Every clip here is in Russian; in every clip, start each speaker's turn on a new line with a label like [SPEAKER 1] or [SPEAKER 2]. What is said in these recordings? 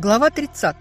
[SPEAKER 1] Глава 30.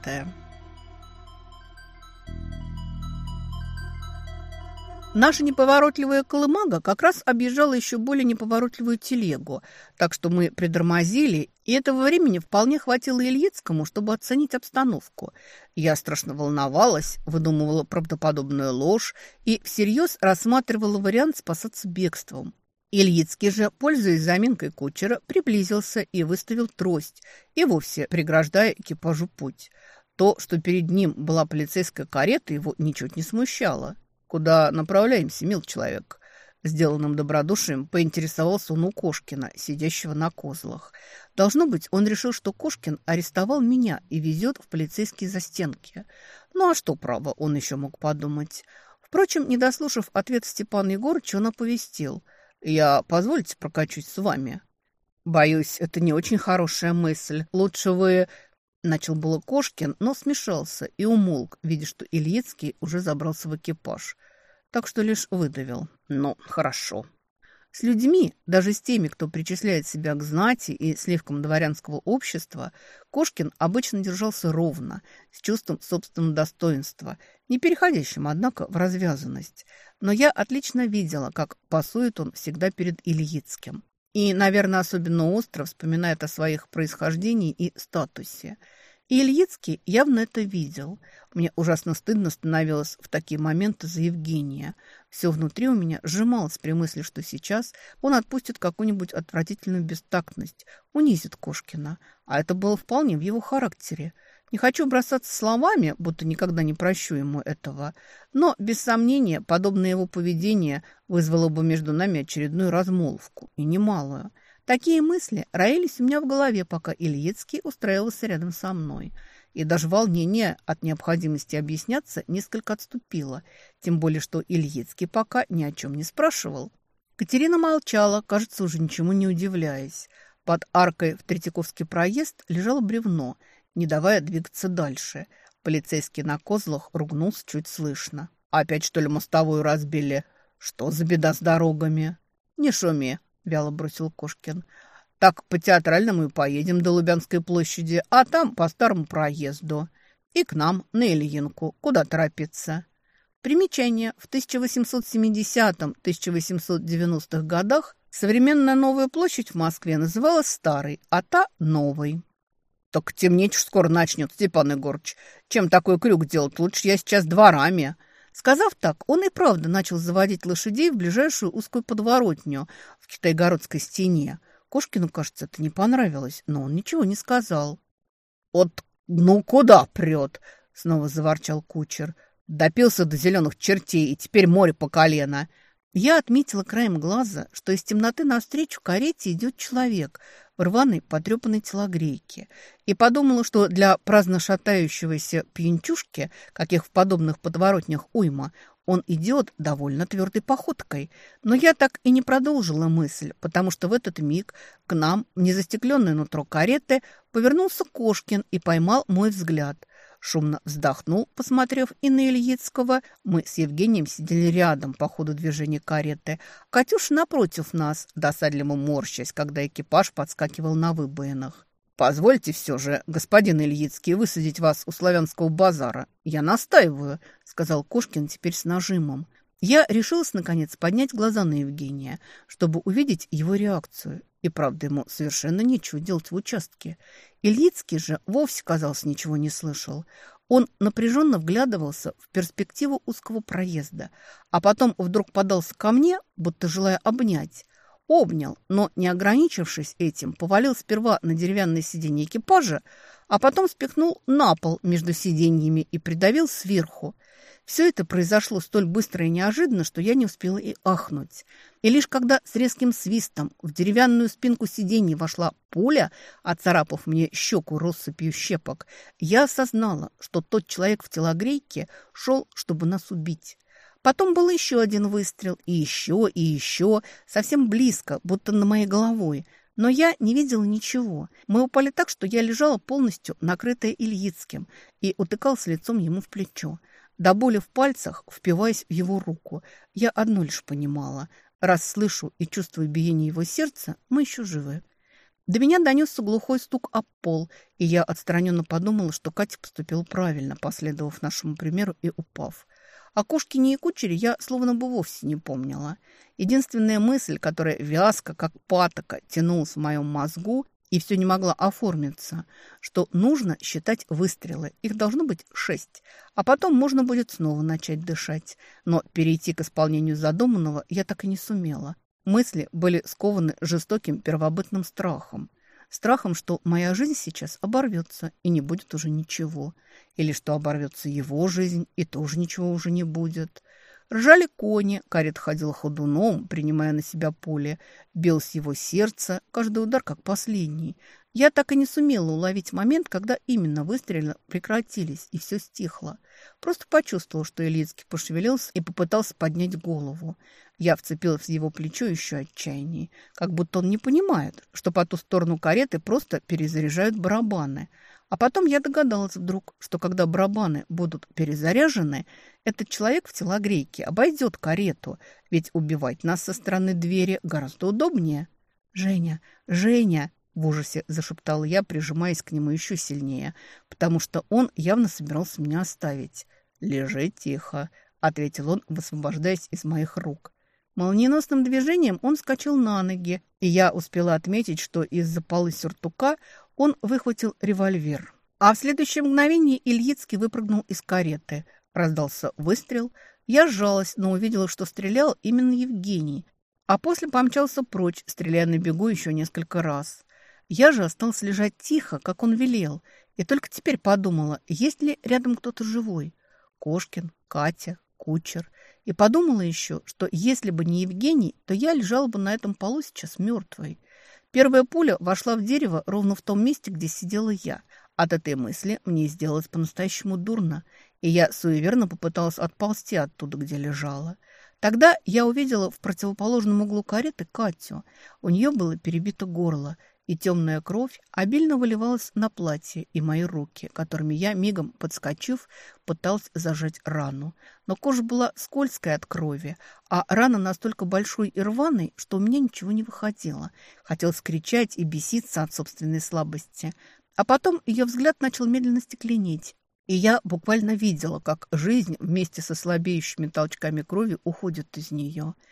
[SPEAKER 1] Наша неповоротливая колымага как раз объезжала еще более неповоротливую телегу, так что мы придормозили, и этого времени вполне хватило Ильицкому, чтобы оценить обстановку. Я страшно волновалась, выдумывала правдоподобную ложь и всерьез рассматривала вариант спасаться бегством. Ильицкий же, пользуясь заминкой кучера, приблизился и выставил трость, и вовсе преграждая экипажу путь. То, что перед ним была полицейская карета, его ничуть не смущало. «Куда направляемся, мил человек?» Сделанным добродушием поинтересовался он у Кошкина, сидящего на козлах. Должно быть, он решил, что Кошкин арестовал меня и везет в полицейские застенки. Ну а что, право, он еще мог подумать. Впрочем, не дослушав ответ Степана Егорыча, он оповестил – я, позвольте, прокачусь с вами. Боюсь, это не очень хорошая мысль. Лучше вы... Начал было Кошкин, но смешался и умолк, видя, что Ильицкий уже забрался в экипаж. Так что лишь выдавил. Ну, хорошо. С людьми, даже с теми, кто причисляет себя к знати и сливкам дворянского общества, Кошкин обычно держался ровно, с чувством собственного достоинства, не переходящим, однако, в развязанность – но я отлично видела, как пасует он всегда перед Ильицким. И, наверное, особенно остро вспоминает о своих происхождении и статусе. И Ильицкий явно это видел. Мне ужасно стыдно становилось в такие моменты за Евгения. Все внутри у меня сжималось при мысли, что сейчас он отпустит какую-нибудь отвратительную бестактность, унизит Кошкина. А это было вполне в его характере – не хочу бросаться словами, будто никогда не прощу ему этого, но, без сомнения, подобное его поведение вызвало бы между нами очередную размолвку, и немалую. Такие мысли роились у меня в голове, пока Ильицкий устраивался рядом со мной. И даже волнение от необходимости объясняться несколько отступило, тем более что Ильицкий пока ни о чем не спрашивал. Катерина молчала, кажется, уже ничему не удивляясь. Под аркой в Третьяковский проезд лежало бревно – не давая двигаться дальше. Полицейский на козлах ругнулся чуть слышно. «Опять, что ли, мостовую разбили? Что за беда с дорогами?» «Не шуми», — вяло бросил Кошкин. «Так по театральному и поедем до Лубянской площади, а там по старому проезду. И к нам, на Ильинку. Куда торопиться?» Примечание. В 1870-1890-х годах современная новая площадь в Москве называлась Старой, а та – Новой. «Так темнеть скоро начнет, Степан Егорыч. Чем такой крюк делать? Лучше я сейчас дворами». Сказав так, он и правда начал заводить лошадей в ближайшую узкую подворотню в китайгородской стене. Кошкину, кажется, это не понравилось, но он ничего не сказал. «Вот ну куда прет?» — снова заворчал кучер. «Допился до зеленых чертей, и теперь море по колено». Я отметила краем глаза, что из темноты навстречу карете идет человек в рваной потрепанной телогрейке, и подумала, что для праздно шатающегося пьянчушки, каких в подобных подворотнях уйма, он идет довольно твердой походкой. Но я так и не продолжила мысль, потому что в этот миг к нам, в незастекленное нутро кареты, повернулся Кошкин и поймал мой взгляд – Шумно вздохнул, посмотрев и на Ильицкого. Мы с Евгением сидели рядом по ходу движения кареты. Катюша напротив нас, досадливо морщась, когда экипаж подскакивал на выбоинах. «Позвольте все же, господин Ильицкий, высадить вас у славянского базара. Я настаиваю», — сказал Кошкин теперь с нажимом. Я решилась, наконец, поднять глаза на Евгения, чтобы увидеть его реакцию. И правда, ему совершенно нечего делать в участке. Ильицкий же вовсе, казалось, ничего не слышал. Он напряженно вглядывался в перспективу узкого проезда, а потом вдруг подался ко мне, будто желая обнять. Обнял, но, не ограничившись этим, повалил сперва на деревянное сиденье экипажа, а потом спихнул на пол между сиденьями и придавил сверху. Все это произошло столь быстро и неожиданно, что я не успела и ахнуть. И лишь когда с резким свистом в деревянную спинку сиденья вошла пуля, оцарапав мне щеку россыпью щепок, я осознала, что тот человек в телогрейке шел, чтобы нас убить. Потом был еще один выстрел, и еще, и еще, совсем близко, будто на моей головой. Но я не видела ничего. Мы упали так, что я лежала полностью накрытая Ильицким и утыкалась лицом ему в плечо. До боли в пальцах, впиваясь в его руку, я одно лишь понимала. Раз слышу и чувствую биение его сердца, мы еще живы. До меня донесся глухой стук об пол, и я отстраненно подумала, что Катя поступила правильно, последовав нашему примеру и упав. О Кошкине и Кучере я словно бы вовсе не помнила. Единственная мысль, которая вязко, как патока, тянулась в моем мозгу и все не могла оформиться, что нужно считать выстрелы. Их должно быть шесть, а потом можно будет снова начать дышать. Но перейти к исполнению задуманного я так и не сумела. Мысли были скованы жестоким первобытным страхом. Страхом, что моя жизнь сейчас оборвется и не будет уже ничего. Или что оборвется его жизнь и тоже ничего уже не будет. Ржали кони, карет ходил ходуном, принимая на себя поле. Билось его сердце, каждый удар как последний. Я так и не сумела уловить момент, когда именно выстрелы прекратились и все стихло. Просто почувствовал, что Ильицкий пошевелился и попытался поднять голову. Я вцепилась в его плечо еще отчаяннее, как будто он не понимает, что по ту сторону кареты просто перезаряжают барабаны. А потом я догадалась вдруг, что когда барабаны будут перезаряжены, этот человек в телогрейке обойдет карету, ведь убивать нас со стороны двери гораздо удобнее. «Женя! Женя!» – в ужасе зашептала я, прижимаясь к нему еще сильнее, потому что он явно собирался меня оставить. «Лежи тихо», – ответил он, высвобождаясь из моих рук. Молниеносным движением он вскочил на ноги, и я успела отметить, что из-за полы сюртука он выхватил револьвер. А в следующее мгновение Ильицкий выпрыгнул из кареты. Раздался выстрел. Я сжалась, но увидела, что стрелял именно Евгений. А после помчался прочь, стреляя на бегу еще несколько раз. Я же осталась лежать тихо, как он велел, и только теперь подумала, есть ли рядом кто-то живой. Кошкин, Катя, кучер. И подумала еще, что если бы не Евгений, то я лежала бы на этом полу сейчас мертвой. Первая пуля вошла в дерево ровно в том месте, где сидела я. От этой мысли мне сделалось по-настоящему дурно, и я суеверно попыталась отползти оттуда, где лежала. Тогда я увидела в противоположном углу кареты Катю. У нее было перебито горло, и темная кровь обильно выливалась на платье и мои руки, которыми я, мигом подскочив, пыталась зажать рану. Но кожа была скользкая от крови, а рана настолько большой и рваной, что у меня ничего не выходило. Хотелось кричать и беситься от собственной слабости. А потом ее взгляд начал медленно стекленеть, и я буквально видела, как жизнь вместе со слабеющими толчками крови уходит из нее –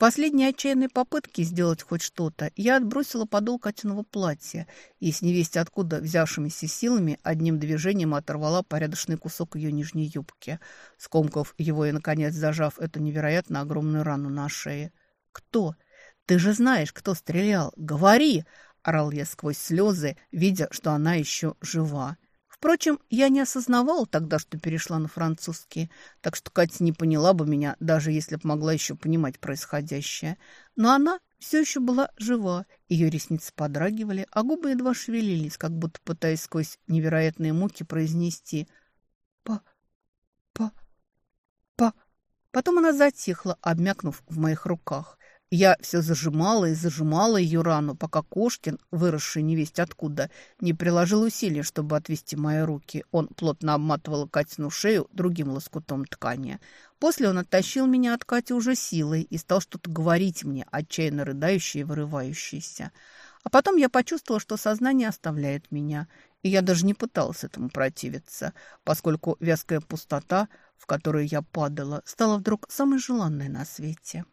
[SPEAKER 1] последней отчаянной попытке сделать хоть что-то я отбросила подол Катиного платья и с невесть откуда взявшимися силами одним движением оторвала порядочный кусок ее нижней юбки, скомкав его и, наконец, зажав эту невероятно огромную рану на шее. «Кто? Ты же знаешь, кто стрелял! Говори!» – орал я сквозь слезы, видя, что она еще жива. Впрочем, я не осознавала тогда, что перешла на французский, так что Катя не поняла бы меня, даже если бы могла еще понимать происходящее. Но она все еще была жива, ее ресницы подрагивали, а губы едва шевелились, как будто пытаясь сквозь невероятные муки произнести «па, па, па». Потом она затихла, обмякнув в моих руках. Я все зажимала и зажимала ее рану, пока Кошкин, выросший невесть откуда, не приложил усилия, чтобы отвести мои руки. Он плотно обматывал Катину шею другим лоскутом ткани. После он оттащил меня от Кати уже силой и стал что-то говорить мне, отчаянно рыдающее и вырывающееся. А потом я почувствовала, что сознание оставляет меня, и я даже не пыталась этому противиться, поскольку вязкая пустота, в которую я падала, стала вдруг самой желанной на свете.